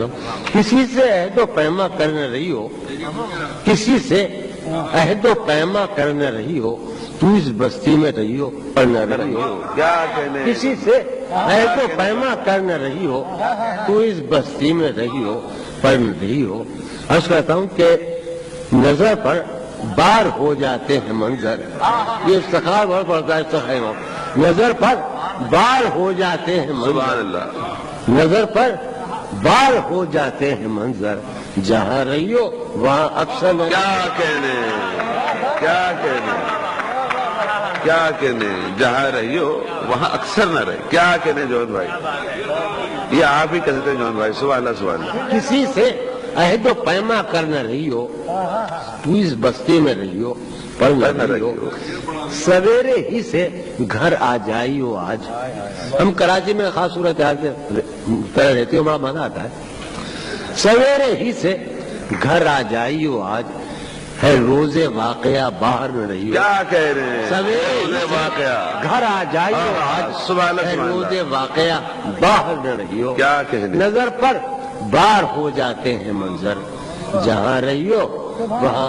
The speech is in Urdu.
ہوں کسی سے عہد و پیما کرنے رہی ہو کسی سے عہد و پیما کرنے رہی ہو تو اس بستی میں رہی ہو نہ رہی ہو۔ کسی سے عہد و پیما کرنے رہی ہو تو اس بستی میں رہی ہو نہ رہی ہو۔ عرض کرتا ہوں کہ نظر پر بار ہو جاتے ہیں منظر۔ یہ استخار بہت پڑتا ہے۔ استخار نظر پر بار ہو جاتے ہیں منظر۔ نظر پر بار ہو جاتے ہیں منظر۔ جہاں رہی ہو وہاں اکثر کیا کہنے؟ کیا کہنے؟ کیا کہنے؟ جہاں رہی ہو وہاں اکثر نہ رہے۔ کیا کہنے جون بھائی؟ یہ آپ ہی کہتے ہیں جون بھائی سوال اللہ کسی سے عہد و پیما کر نہ رہی ہو تو اس بستی میں رہی ہو پر نہ رہی ہو سویرے ہی سے گھر آ جائی ہو آج۔ ہم کراچی میں خاص صورت حال طرح رہتی ہو بڑا مزہ آتا ہے۔ سویرے ہی سے گھر آ جائی ہو آج۔ ہے روز واقعہ باہر نہ رہی ہو کیا کہہ رہے ہیں؟ سویرے واقعہ۔ گھر آ جائی ہو آج۔ ہے روز۔ واقعہ باہر نہ رہی ہو کیا کہنے نظر پر بار ہو جاتے ہیں منظر جہاں رہیو وہاں